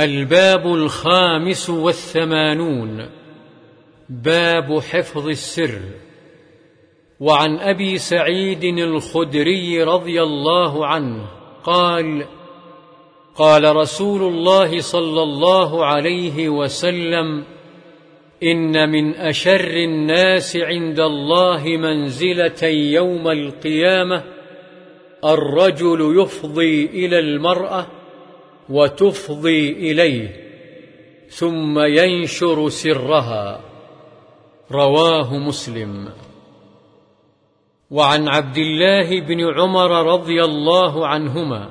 الباب الخامس والثمانون. باب حفظ السر. وعن أبي سعيد الخدري رضي الله عنه قال قال رسول الله صلى الله عليه وسلم إن من أشر الناس عند الله منزلة يوم القيامة الرجل يفضي إلى المرأة وتفضي إليه ثم ينشر سرها. رواه مسلم. وعن عبد الله بن عمر رضي الله عنهما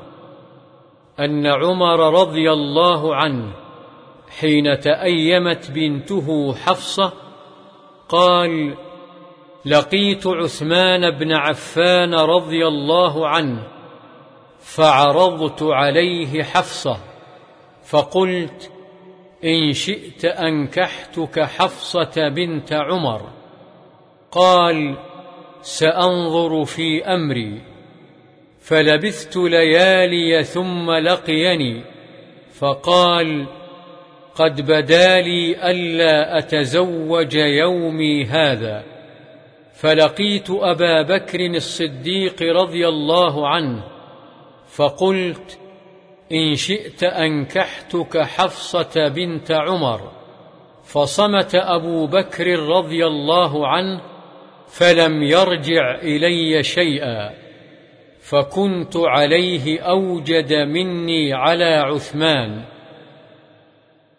أن عمر رضي الله عنه حين تأيمت بنته حفصة قال لقيت عثمان بن عفان رضي الله عنه فعرضت عليه حفصة فقلت إن شئت أنكحتك حفصة بنت عمر. قال سأنظر في أمري. فلبثت ليالي ثم لقيني. فقال قد بدا لي ألا أتزوج يومي هذا. فلقيت أبا بكر الصديق رضي الله عنه. فقلت إن شئت أنكحتك حفصة بنت عمر فصمت أبو بكر رضي الله عنه فلم يرجع إلي شيئا فكنت عليه أوجد مني على عثمان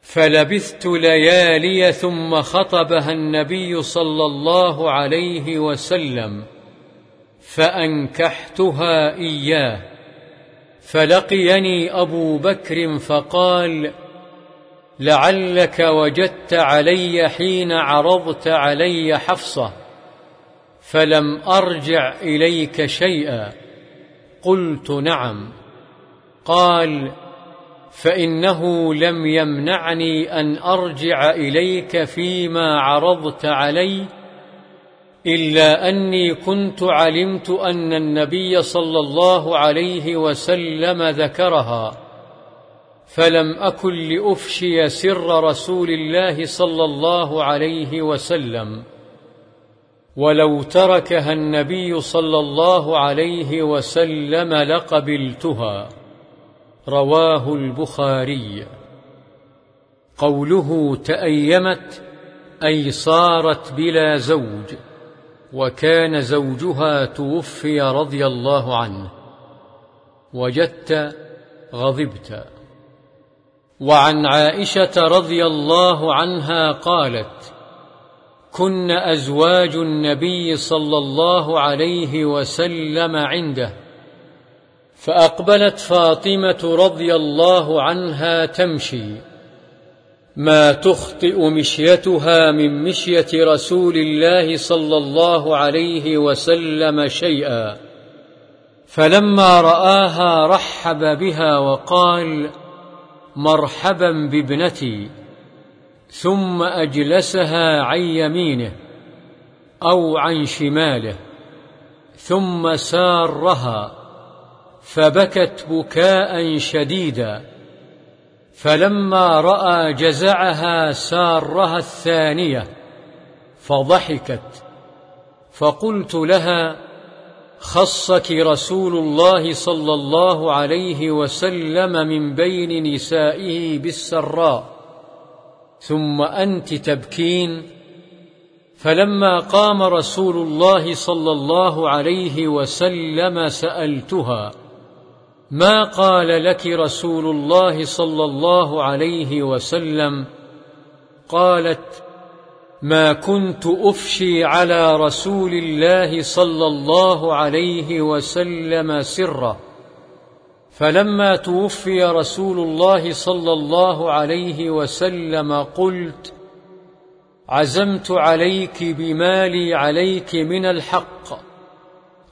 فلبثت ليالي ثم خطبها النبي صلى الله عليه وسلم فأنكحتها إياه. فلقيني أبو بكر فقال لعلك وجدت علي حين عرضت علي حفصة فلم أرجع إليك شيئا. قلت نعم. قال فإنه لم يمنعني أن أرجع إليك فيما عرضت علي إلا أني كنت علمت أن النبي صلى الله عليه وسلم ذكرها فلم أكن لأفشي سر رسول الله صلى الله عليه وسلم ولو تركها النبي صلى الله عليه وسلم لقبلتها. رواه البخاري. قوله تأيمت أي صارت بلا زوج. وكان زوجها توفي رضي الله عنه. وجدت غضبت. وعن عائشة رضي الله عنها قالت كن أزواج النبي صلى الله عليه وسلم عنده فأقبلت فاطمة رضي الله عنها تمشي. ما تخطئ مشيتها من مشية رسول الله صلى الله عليه وسلم شيئا. فلما رآها رحب بها وقال مرحبا بابنتي ثم أجلسها عن يمينه أو عن شماله ثم سارها فبكت بكاء شديدا. فلما رأى جزعها سارها الثانية فضحكت فقلت لها خصك رسول الله صلى الله عليه وسلم من بين نسائه بالسراء ثم أنت تبكين؟ فلما قام رسول الله صلى الله عليه وسلم سألتها ما قال لك رسول الله صلى الله عليه وسلم؟ قالت ما كنت أفشي على رسول الله صلى الله عليه وسلم سرا. فلما توفي رسول الله صلى الله عليه وسلم قلت عزمت عليك بمالي عليك من الحق.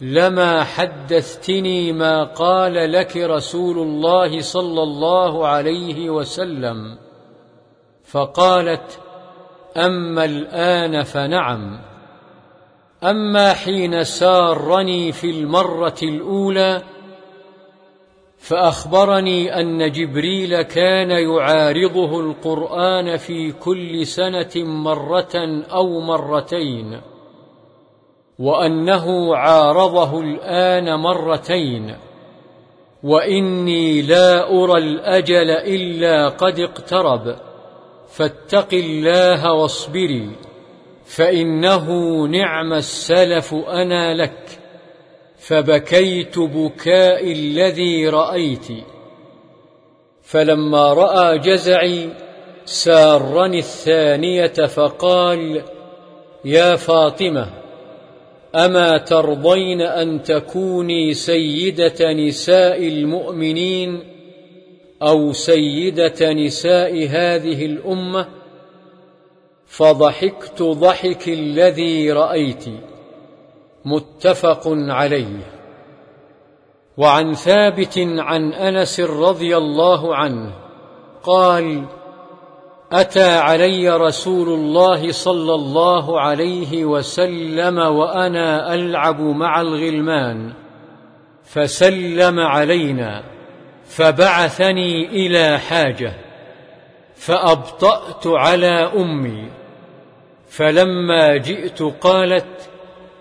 لما حدثتني ما قال لك رسول الله صلى الله عليه وسلم فقالت أما الآن فنعم. أما حين سارني في المرة الأولى فأخبرني أن جبريل كان يعارضه القرآن في كل سنة مرة أو مرتين. وأنه عارضه الآن مرتين. وإني لا أرى الأجل إلا قد اقترب. فاتق الله واصبري فإنه نعم السلف أنا لك. فبكيت بكاء الذي رأيت. فلما رأى جزعي سارني الثانية فقال يا فاطمة أما ترضين أن تكوني سيدة نساء المؤمنين أو سيدة نساء هذه الأمة فضحكت ضحك الذي رأيت متفق عليه وعن ثابت عن أنس رضي الله عنه قال أتى علي رسول الله صلى الله عليه وسلم وأنا ألعب مع الغلمان فسلم علينا فبعثني إلى حاجة فأبطأت على أمي فلما جئت قالت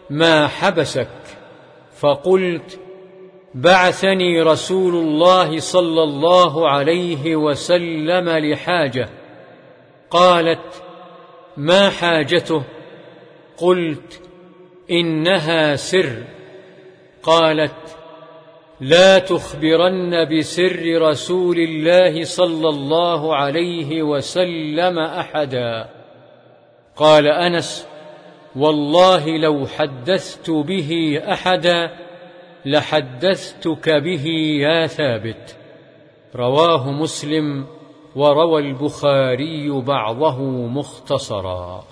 ما حبسك؟ فقلت بعثني رسول الله صلى الله عليه وسلم لحاجة. قالت ما حاجته؟ قلت إنها سر. قالت لا تخبرن بسر رسول الله صلى الله عليه وسلم أحدا. قال أنس والله لو حدثت به أحدا لحدثتك به يا ثابت. رواه مسلم وروى البخاري بعضه مختصرا.